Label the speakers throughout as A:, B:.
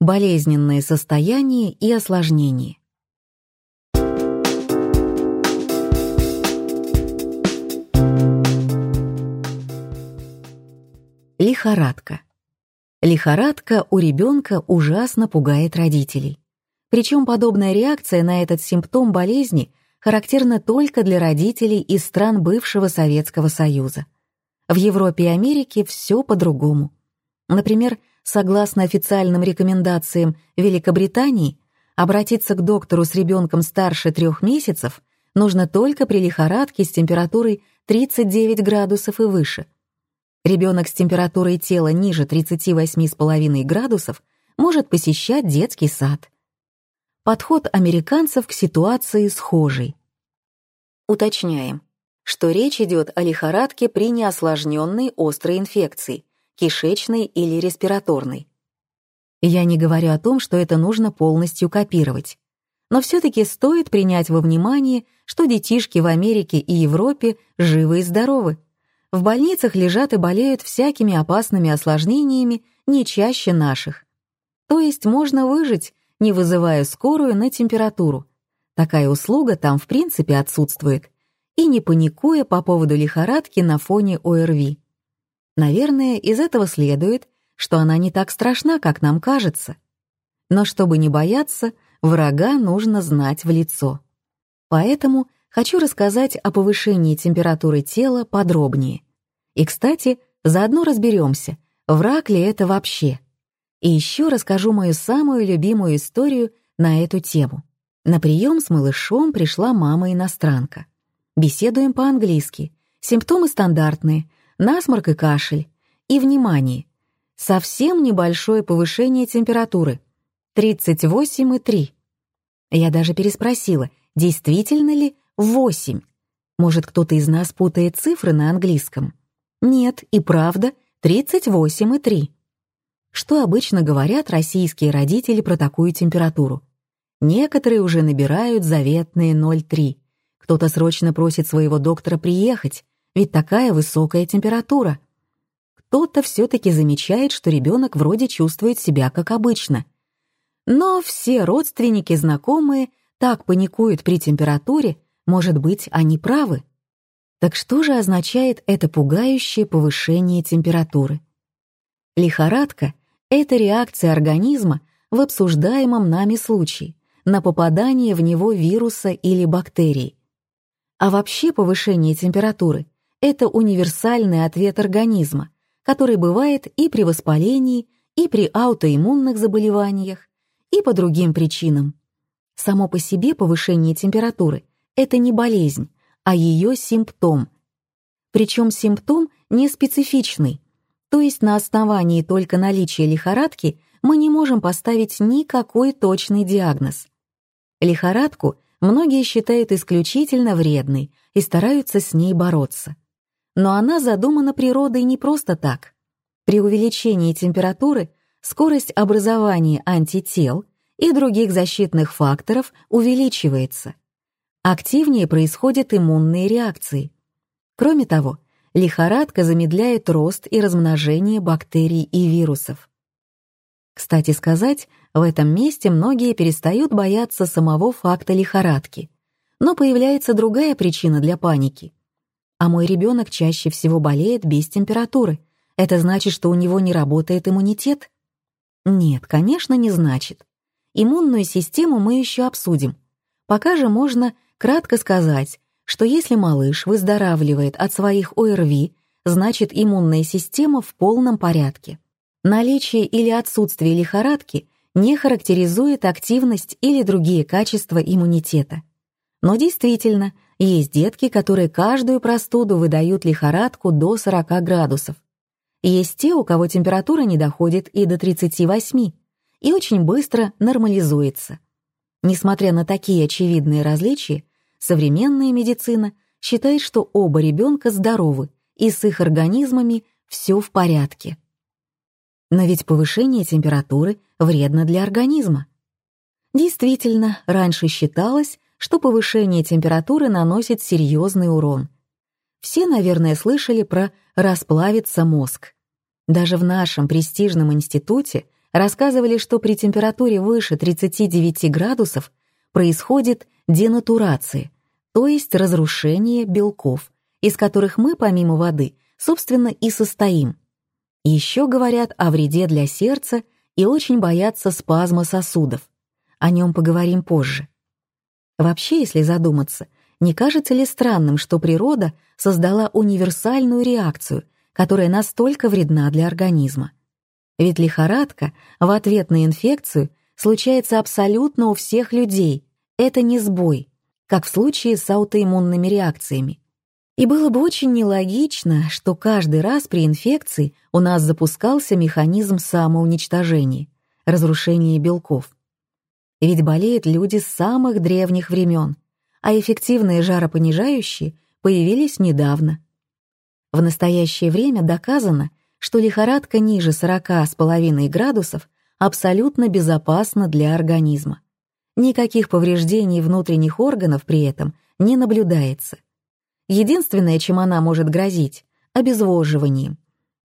A: Болезненные состояния и осложнения. Лихорадка. Лихорадка у ребенка ужасно пугает родителей. Причем подобная реакция на этот симптом болезни характерна только для родителей из стран бывшего Советского Союза. В Европе и Америке все по-другому. Например, согласно официальным рекомендациям Великобритании, обратиться к доктору с ребенком старше трех месяцев нужно только при лихорадке с температурой 39 градусов и выше – Ребенок с температурой тела ниже 38,5 градусов может посещать детский сад. Подход американцев к ситуации схожий. Уточняем, что речь идет о лихорадке при неосложненной острой инфекции, кишечной или респираторной. Я не говорю о том, что это нужно полностью копировать. Но все-таки стоит принять во внимание, что детишки в Америке и Европе живы и здоровы, в больницах лежат и болеют всякими опасными осложнениями не чаще наших. То есть можно выжить, не вызывая скорую на температуру. Такая услуга там в принципе отсутствует. И не паникуя по поводу лихорадки на фоне ОРВИ. Наверное, из этого следует, что она не так страшна, как нам кажется. Но чтобы не бояться, врага нужно знать в лицо. Поэтому хочу рассказать о повышении температуры тела подробнее. И, кстати, заодно разберемся, враг ли это вообще. И еще расскажу мою самую любимую историю на эту тему. На прием с малышом пришла мама-иностранка. Беседуем по-английски. Симптомы стандартные. Насморк и кашель. И, внимание, совсем небольшое повышение температуры. 38,3. Я даже переспросила, действительно ли 8? Может, кто-то из нас путает цифры на английском? Нет, и правда, 38,3. Что обычно говорят российские родители про такую температуру? Некоторые уже набирают заветные 0,3. Кто-то срочно просит своего доктора приехать, ведь такая высокая температура. Кто-то все-таки замечает, что ребенок вроде чувствует себя как обычно. Но все родственники, знакомые так паникуют при температуре, может быть, они правы. Так что же означает это пугающее повышение температуры? Лихорадка — это реакция организма в обсуждаемом нами случае на попадание в него вируса или бактерий. А вообще повышение температуры — это универсальный ответ организма, который бывает и при воспалении, и при аутоиммунных заболеваниях, и по другим причинам. Само по себе повышение температуры это не болезнь, а ее симптом. Причем симптом не специфичный, то есть на основании только наличия лихорадки мы не можем поставить никакой точный диагноз. Лихорадку многие считают исключительно вредной и стараются с ней бороться. Но она задумана природой не просто так. При увеличении температуры скорость образования антител и других защитных факторов увеличивается — активнее происходят иммунные реакции. Кроме того, лихорадка замедляет рост и размножение бактерий и вирусов. Кстати сказать, в этом месте многие перестают бояться самого факта лихорадки, но появляется другая причина для паники. А мой ребенок чаще всего болеет без температуры. Это значит, что у него не работает иммунитет? Нет, конечно, не значит. Иммунную систему мы еще обсудим. Пока же можно Кратко сказать, что если малыш выздоравливает от своих ОРВИ, значит иммунная система в полном порядке. Наличие или отсутствие лихорадки не характеризует активность или другие качества иммунитета. Но действительно, есть детки, которые каждую простуду выдают лихорадку до 40 градусов. Есть те, у кого температура не доходит и до 38, и очень быстро нормализуется. Несмотря на такие очевидные различия, Современная медицина считает, что оба ребенка здоровы, и с их организмами все в порядке. Но ведь повышение температуры вредно для организма. Действительно, раньше считалось, что повышение температуры наносит серьезный урон. Все, наверное, слышали про «расплавится мозг». Даже в нашем престижном институте рассказывали, что при температуре выше 39 градусов происходит денатурация, то есть разрушение белков, из которых мы, помимо воды, собственно, и состоим. Еще говорят о вреде для сердца и очень боятся спазма сосудов. О нем поговорим позже. Вообще, если задуматься, не кажется ли странным, что природа создала универсальную реакцию, которая настолько вредна для организма? Ведь лихорадка в ответ на инфекцию случается абсолютно у всех людей. Это не сбой, как в случае с аутоиммунными реакциями. И было бы очень нелогично, что каждый раз при инфекции у нас запускался механизм самоуничтожения, разрушения белков. Ведь болеют люди с самых древних времен, а эффективные жаропонижающие появились недавно. В настоящее время доказано, что лихорадка ниже 40,5 градусов абсолютно безопасна для организма. Никаких повреждений внутренних органов при этом не наблюдается. Единственное, чем она может грозить — обезвоживанием,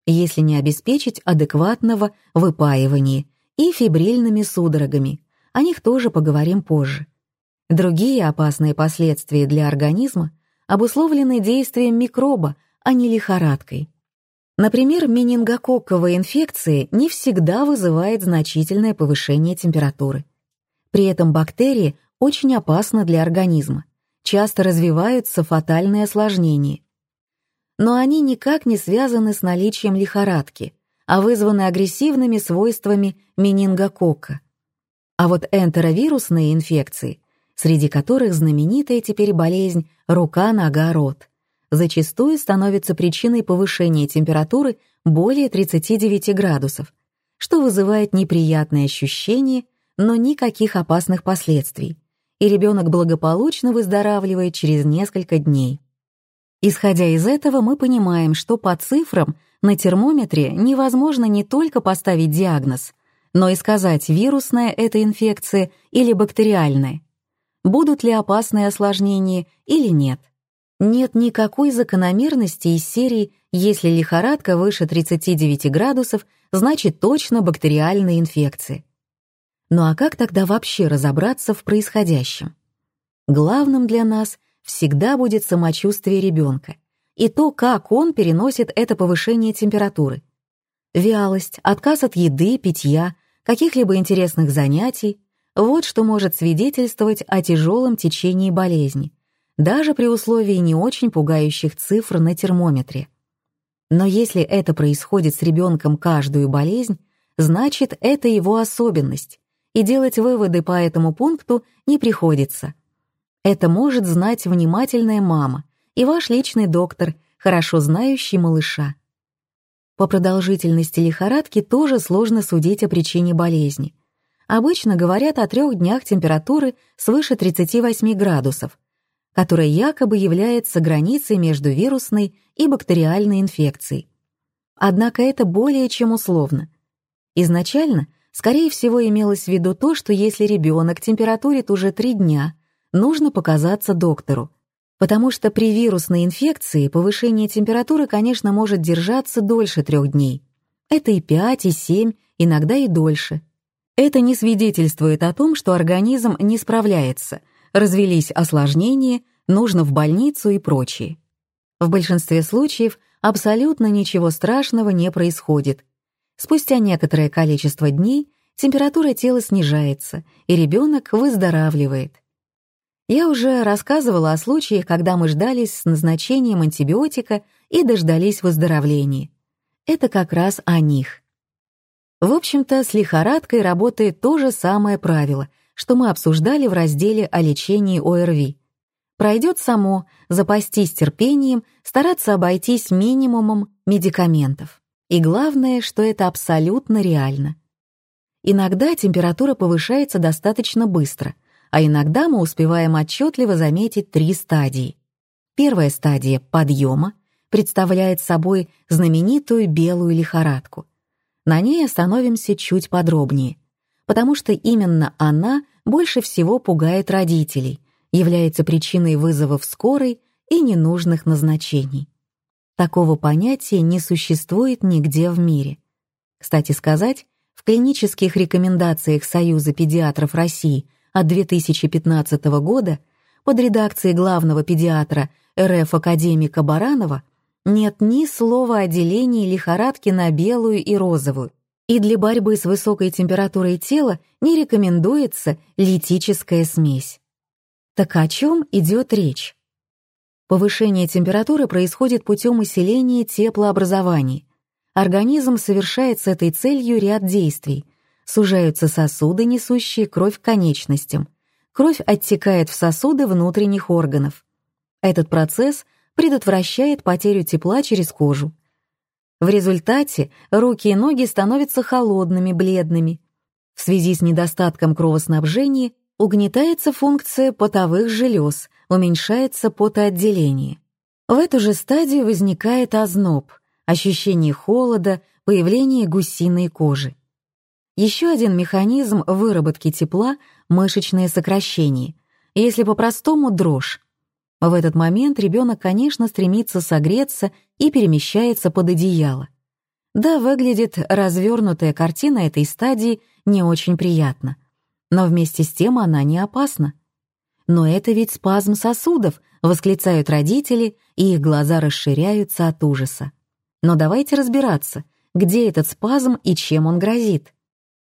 A: если не обеспечить адекватного выпаивания и фибрильными судорогами, о них тоже поговорим позже. Другие опасные последствия для организма обусловлены действием микроба, а не лихорадкой. Например, менингококковая инфекция не всегда вызывает значительное повышение температуры. При этом бактерии очень опасны для организма, часто развиваются фатальные осложнения. Но они никак не связаны с наличием лихорадки, а вызваны агрессивными свойствами менингококка. А вот энтеровирусные инфекции, среди которых знаменитая теперь болезнь рука-нога-рот, зачастую становятся причиной повышения температуры более 39 градусов, что вызывает неприятные ощущения, но никаких опасных последствий, и ребенок благополучно выздоравливает через несколько дней. Исходя из этого, мы понимаем, что по цифрам на термометре невозможно не только поставить диагноз — но и сказать, вирусная это инфекция или бактериальная. Будут ли опасные осложнения или нет. Нет никакой закономерности из серии «если лихорадка выше 39 градусов, значит точно бактериальная инфекция». Ну а как тогда вообще разобраться в происходящем? Главным для нас всегда будет самочувствие ребенка и то, как он переносит это повышение температуры. Вялость, отказ от еды, питья, каких-либо интересных занятий, вот что может свидетельствовать о тяжелом течении болезни, даже при условии не очень пугающих цифр на термометре. Но если это происходит с ребенком каждую болезнь, значит, это его особенность, и делать выводы по этому пункту не приходится. Это может знать внимательная мама и ваш личный доктор, хорошо знающий малыша. По продолжительности лихорадки тоже сложно судить о причине болезни. Обычно говорят о трех днях температуры свыше 38 градусов, которая якобы является границей между вирусной и бактериальной инфекцией. Однако это более чем условно. Изначально, скорее всего, имелось в виду то, что если ребенок температурит уже три дня, нужно показаться доктору, потому что при вирусной инфекции повышение температуры, конечно, может держаться дольше трех дней. Это и 5, и 7, иногда и дольше. Это не свидетельствует о том, что организм не справляется, развелись осложнения, нужно в больницу и прочее. В большинстве случаев абсолютно ничего страшного не происходит. Спустя некоторое количество дней температура тела снижается, и ребенок выздоравливает. Я уже рассказывала о случаях, когда мы ждались с назначением антибиотика и дождались выздоровления. Это как раз о них. В общем-то, с лихорадкой работает то же самое правило, что мы обсуждали в разделе о лечении ОРВИ. Пройдет само, запастись терпением, стараться обойтись минимумом медикаментов. И главное, что это абсолютно реально. Иногда температура повышается достаточно быстро — а иногда мы успеваем отчетливо заметить три стадии. Первая стадия подъема представляет собой знаменитую белую лихорадку. На ней остановимся чуть подробнее, потому что именно она больше всего пугает родителей, является причиной вызовов скорой и ненужных назначений. Такого понятия не существует нигде в мире. Кстати сказать, в клинических рекомендациях Союза педиатров России от 2015 года под редакцией главного педиатра РФ академика Баранова нет ни слова о делении лихорадки на белую и розовую, и для борьбы с высокой температурой тела не рекомендуется литическая смесь. Так о чем идет речь? Повышение температуры происходит путем усиления теплообразований. Организм совершает с этой целью ряд действий. Сужаются сосуды, несущие кровь к конечностям. Кровь оттекает в сосуды внутренних органов. Этот процесс предотвращает потерю тепла через кожу. В результате руки и ноги становятся холодными, бледными. В связи с недостатком кровоснабжения угнетается функция потовых желез, уменьшается потоотделение. В эту же стадию возникает озноб, ощущение холода, появление гусиной кожи. Еще один механизм выработки тепла — мышечное сокращение, если по-простому дрожь. В этот момент ребенок, конечно, стремится согреться и перемещается под одеяло. Да, выглядит развернутая картина этой стадии не очень приятно, но вместе с тем она не опасна. «Но это ведь спазм сосудов», — восклицают родители, и их глаза расширяются от ужаса. Но давайте разбираться, где этот спазм и чем он грозит.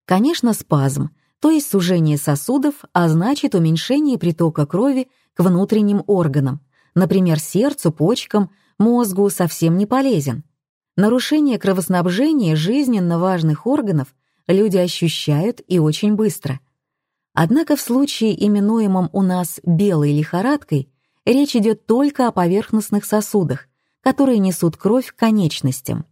A: Конечно, спазм, то есть сужение сосудов, а значит уменьшение притока крови к внутренним органам, например, сердцу, почкам, мозгу совсем не полезен. Нарушение кровоснабжения жизненно важных органов люди ощущают и очень быстро. Однако в случае, именуемом у нас белой лихорадкой, речь идет только о поверхностных сосудах, которые несут кровь к конечностям.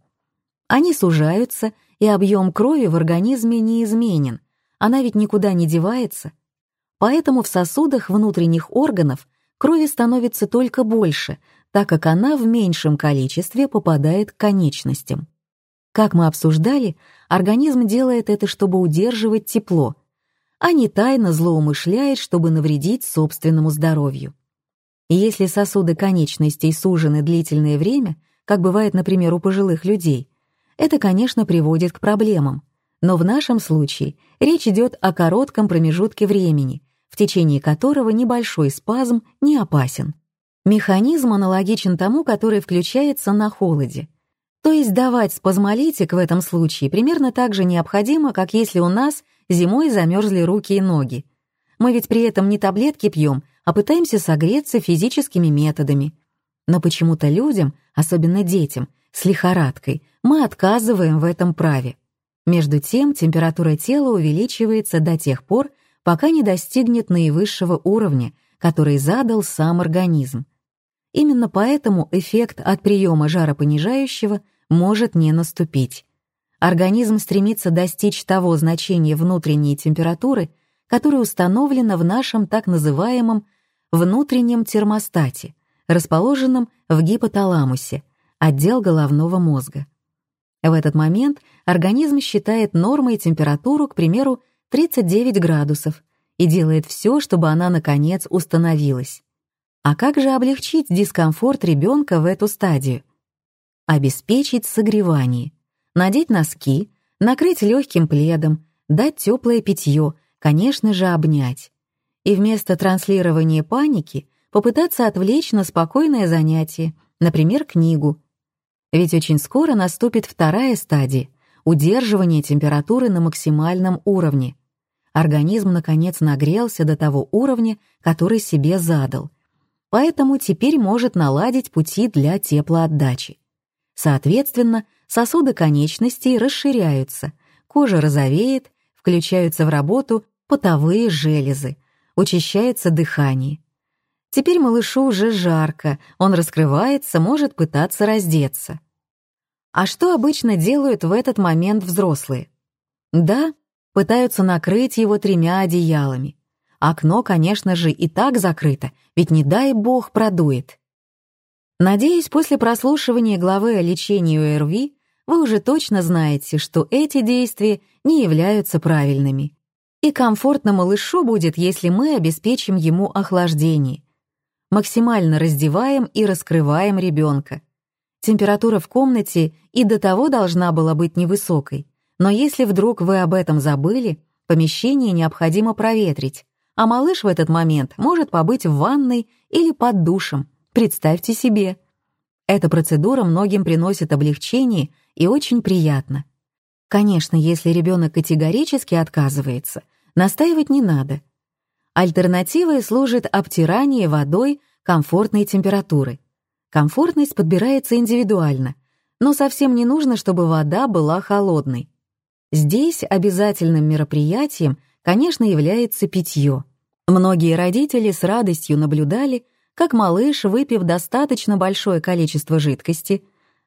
A: Они сужаются, и объем крови в организме неизменен, она ведь никуда не девается. Поэтому в сосудах внутренних органов крови становится только больше, так как она в меньшем количестве попадает к конечностям. Как мы обсуждали, организм делает это, чтобы удерживать тепло, а не тайно злоумышляет, чтобы навредить собственному здоровью. Если сосуды конечностей сужены длительное время, как бывает, например, у пожилых людей, это, конечно, приводит к проблемам. Но в нашем случае речь идет о коротком промежутке времени, в течение которого небольшой спазм не опасен. Механизм аналогичен тому, который включается на холоде. То есть давать спазмолитик в этом случае примерно так же необходимо, как если у нас зимой замерзли руки и ноги. Мы ведь при этом не таблетки пьем, а пытаемся согреться физическими методами. Но почему-то людям, особенно детям, с лихорадкой, мы отказываем в этом праве. Между тем температура тела увеличивается до тех пор, пока не достигнет наивысшего уровня, который задал сам организм. Именно поэтому эффект от приема жаропонижающего может не наступить. Организм стремится достичь того значения внутренней температуры, которое установлено в нашем так называемом внутреннем термостате, расположенном в гипоталамусе, отдел головного мозга. В этот момент организм считает нормой температуру, к примеру, 39 градусов и делает все, чтобы она, наконец, установилась. А как же облегчить дискомфорт ребенка в эту стадию? Обеспечить согревание, надеть носки, накрыть легким пледом, дать теплое питье, конечно же, обнять. И вместо транслирования паники попытаться отвлечь на спокойное занятие, например, книгу. Ведь очень скоро наступит вторая стадия — удерживание температуры на максимальном уровне — Организм, наконец, нагрелся до того уровня, который себе задал, поэтому теперь может наладить пути для теплоотдачи. Соответственно, сосуды конечностей расширяются, кожа розовеет, включаются в работу потовые железы, учащается дыхание. Теперь малышу уже жарко, он раскрывается, может пытаться раздеться. А что обычно делают в этот момент взрослые? Да, пытаются накрыть его тремя одеялами. Окно, конечно же, и так закрыто, ведь не дай бог продует. Надеюсь, после прослушивания главы о лечении ОРВИ вы уже точно знаете, что эти действия не являются правильными. И комфортно малышу будет, если мы обеспечим ему охлаждение. Максимально раздеваем и раскрываем ребенка. Температура в комнате и до того должна была быть невысокой, Но если вдруг вы об этом забыли, помещение необходимо проветрить, а малыш в этот момент может побыть в ванной или под душем. Представьте себе. Эта процедура многим приносит облегчение и очень приятно. Конечно, если ребенок категорически отказывается, настаивать не надо. Альтернативой служит обтирание водой комфортной температуры. Комфортность подбирается индивидуально, но совсем не нужно, чтобы вода была холодной. Здесь обязательным мероприятием, конечно, является питье. Многие родители с радостью наблюдали, как малыш, выпив достаточно большое количество жидкости,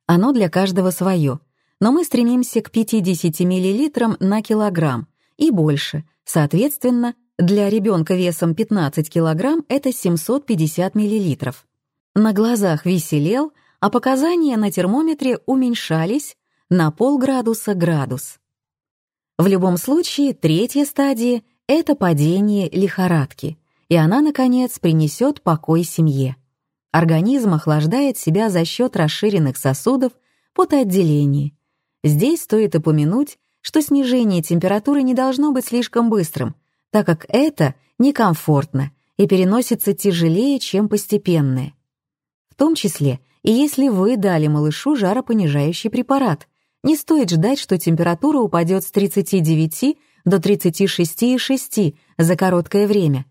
A: оно для каждого свое, но мы стремимся к 50 мл на килограмм и больше, соответственно, для ребенка весом 15 кг это 750 мл. На глазах веселел, а показания на термометре уменьшались на полградуса градус. В любом случае, третья стадия — это падение лихорадки, и она, наконец, принесет покой семье. Организм охлаждает себя за счет расширенных сосудов потоотделения. Здесь стоит упомянуть, что снижение температуры не должно быть слишком быстрым, так как это некомфортно и переносится тяжелее, чем постепенное. В том числе и если вы дали малышу жаропонижающий препарат, не стоит ждать, что температура упадет с 39 до 36,6 за короткое время.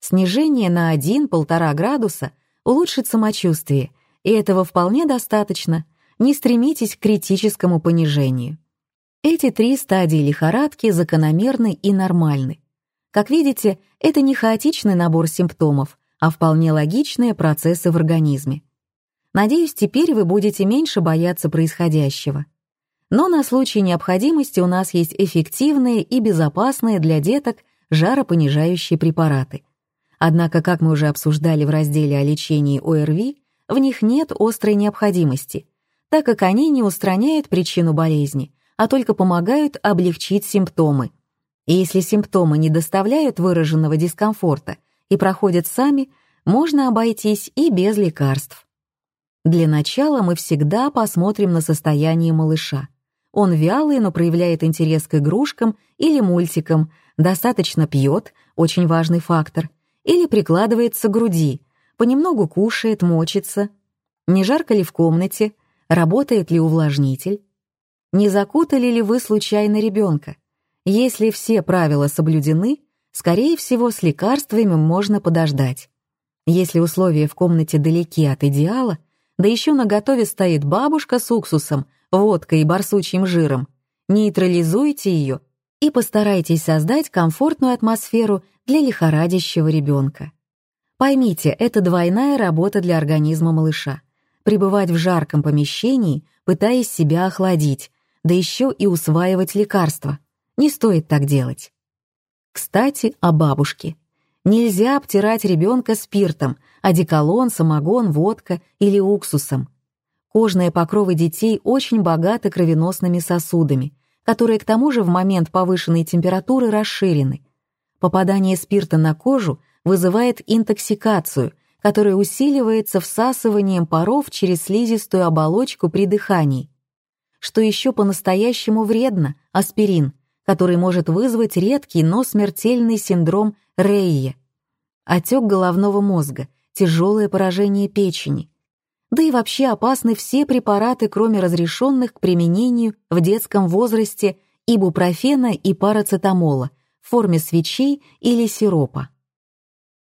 A: Снижение на 1-1,5 градуса улучшит самочувствие, и этого вполне достаточно. Не стремитесь к критическому понижению. Эти три стадии лихорадки закономерны и нормальны. Как видите, это не хаотичный набор симптомов, а вполне логичные процессы в организме. Надеюсь, теперь вы будете меньше бояться происходящего. Но на случай необходимости у нас есть эффективные и безопасные для деток жаропонижающие препараты. Однако, как мы уже обсуждали в разделе о лечении ОРВИ, в них нет острой необходимости, так как они не устраняют причину болезни, а только помогают облегчить симптомы – и если симптомы не доставляют выраженного дискомфорта и проходят сами, можно обойтись и без лекарств. Для начала мы всегда посмотрим на состояние малыша. Он вялый, но проявляет интерес к игрушкам или мультикам, достаточно пьет, очень важный фактор, или прикладывается к груди, понемногу кушает, мочится. Не жарко ли в комнате, работает ли увлажнитель? Не закутали ли вы случайно ребенка? Если все правила соблюдены, скорее всего, с лекарствами можно подождать. Если условия в комнате далеки от идеала, да еще на готове стоит бабушка с уксусом, водкой и барсучьим жиром, нейтрализуйте ее и постарайтесь создать комфортную атмосферу для лихорадящего ребенка. Поймите, это двойная работа для организма малыша. Пребывать в жарком помещении, пытаясь себя охладить, да еще и усваивать лекарства. Не стоит так делать. Кстати, о бабушке. Нельзя обтирать ребенка спиртом, одеколон, самогон, водка или уксусом. Кожные покровы детей очень богаты кровеносными сосудами, которые к тому же в момент повышенной температуры расширены. Попадание спирта на кожу вызывает интоксикацию, которая усиливается всасыванием паров через слизистую оболочку при дыхании. Что еще по-настоящему вредно – аспирин – который может вызвать редкий, но смертельный синдром Рейе, отек головного мозга, тяжелое поражение печени. Да и вообще опасны все препараты, кроме разрешенных к применению в детском возрасте ибупрофена и парацетамола в форме свечей или сиропа.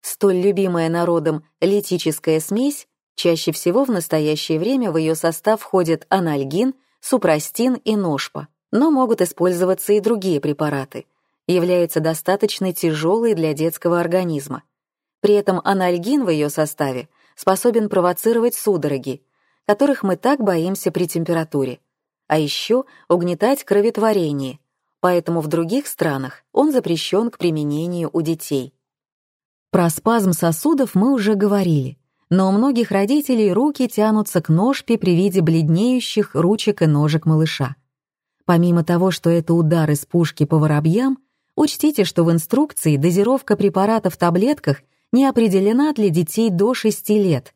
A: Столь любимая народом литическая смесь чаще всего в настоящее время в ее состав входят анальгин, супрастин и ножпа но могут использоваться и другие препараты, является достаточно тяжелой для детского организма. При этом анальгин в ее составе способен провоцировать судороги, которых мы так боимся при температуре, а еще угнетать кроветворение, поэтому в других странах он запрещен к применению у детей. Про спазм сосудов мы уже говорили, но у многих родителей руки тянутся к ножпе при виде бледнеющих ручек и ножек малыша. Помимо того, что это удар из пушки по воробьям, учтите, что в инструкции дозировка препарата в таблетках не определена для детей до 6 лет.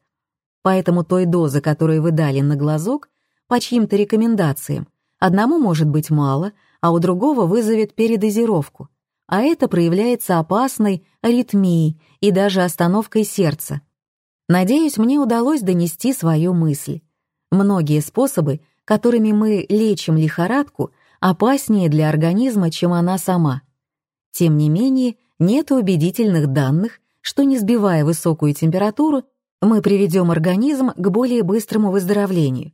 A: Поэтому той дозы, которую вы дали на глазок, по чьим-то рекомендациям, одному может быть мало, а у другого вызовет передозировку, а это проявляется опасной аритмией и даже остановкой сердца. Надеюсь, мне удалось донести свою мысль. Многие способы, которыми мы лечим лихорадку, опаснее для организма, чем она сама. Тем не менее, нет убедительных данных, что не сбивая высокую температуру, мы приведем организм к более быстрому выздоровлению.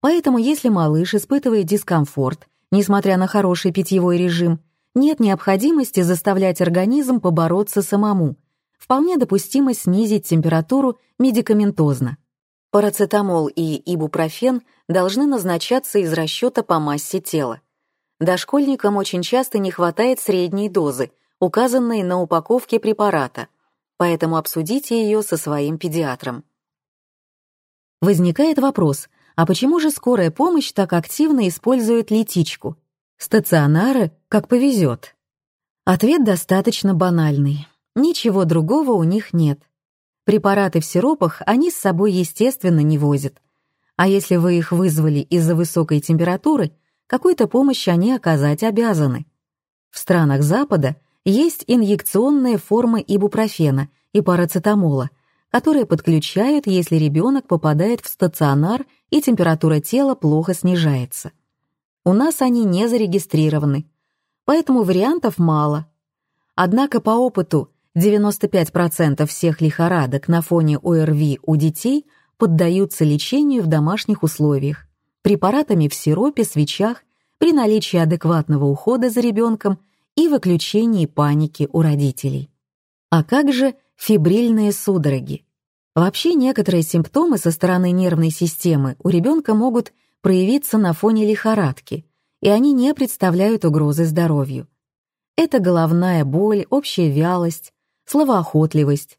A: Поэтому если малыш испытывает дискомфорт, несмотря на хороший питьевой режим, нет необходимости заставлять организм побороться самому. Вполне допустимо снизить температуру медикаментозно. Парацетамол и ибупрофен должны назначаться из расчета по массе тела. Дошкольникам очень часто не хватает средней дозы, указанной на упаковке препарата, поэтому обсудите ее со своим педиатром. Возникает вопрос, а почему же скорая помощь так активно использует летичку? Стационары, как повезет. Ответ достаточно банальный. Ничего другого у них нет. Препараты в сиропах они с собой, естественно, не возят. А если вы их вызвали из-за высокой температуры, какой-то помощи они оказать обязаны. В странах Запада есть инъекционные формы ибупрофена и парацетамола, которые подключают, если ребенок попадает в стационар и температура тела плохо снижается. У нас они не зарегистрированы, поэтому вариантов мало. Однако по опыту 95% всех лихорадок на фоне ОРВИ у детей поддаются лечению в домашних условиях, препаратами в сиропе, свечах, при наличии адекватного ухода за ребенком и выключении паники у родителей. А как же фибрильные судороги? Вообще некоторые симптомы со стороны нервной системы у ребенка могут проявиться на фоне лихорадки, и они не представляют угрозы здоровью. Это головная боль, общая вялость, словоохотливость.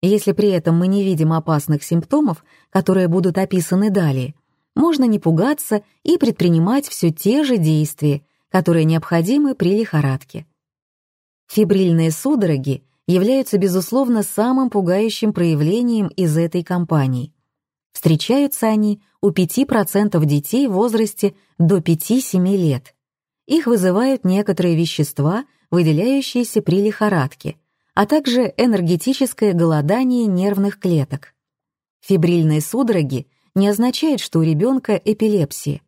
A: Если при этом мы не видим опасных симптомов, которые будут описаны далее, можно не пугаться и предпринимать все те же действия, которые необходимы при лихорадке. Фибрильные судороги являются, безусловно, самым пугающим проявлением из этой кампании. Встречаются они у 5% детей в возрасте до 5-7 лет. Их вызывают некоторые вещества, выделяющиеся при лихорадке, а также энергетическое голодание нервных клеток. Фибрильные судороги не означают, что у ребенка эпилепсия.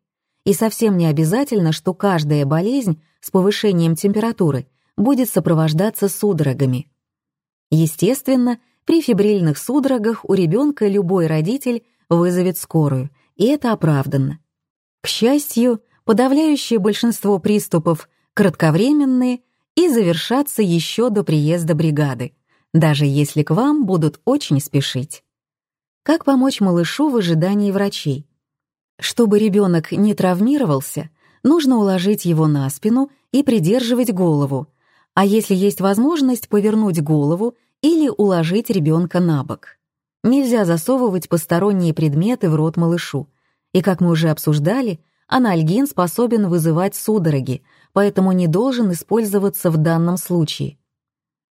A: И совсем не обязательно, что каждая болезнь с повышением температуры будет сопровождаться судорогами. Естественно, при фибрильных судорогах у ребенка любой родитель вызовет скорую, и это оправданно. К счастью, подавляющее большинство приступов кратковременные и завершаться еще до приезда бригады, даже если к вам будут очень спешить. Как помочь малышу в ожидании врачей? Чтобы ребенок не травмировался, нужно уложить его на спину и придерживать голову, а если есть возможность повернуть голову или уложить ребенка на бок. Нельзя засовывать посторонние предметы в рот малышу. И, как мы уже обсуждали, анальгин способен вызывать судороги, поэтому не должен использоваться в данном случае.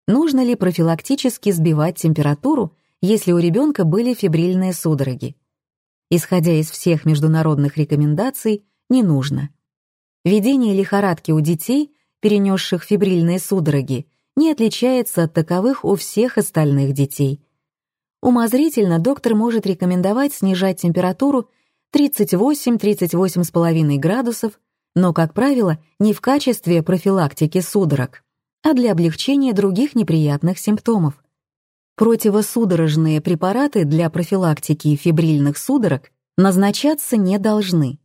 A: Нужно ли профилактически сбивать температуру, если у ребенка были фибрильные судороги? Исходя из всех международных рекомендаций, не нужно. Ведение лихорадки у детей, перенесших фибрильные судороги, не отличается от таковых у всех остальных детей. Умозрительно доктор может рекомендовать снижать температуру 38-38,5 градусов но, как правило, не в качестве профилактики судорог, а для облегчения других неприятных симптомов. Противосудорожные препараты для профилактики фибрильных судорог назначаться не должны.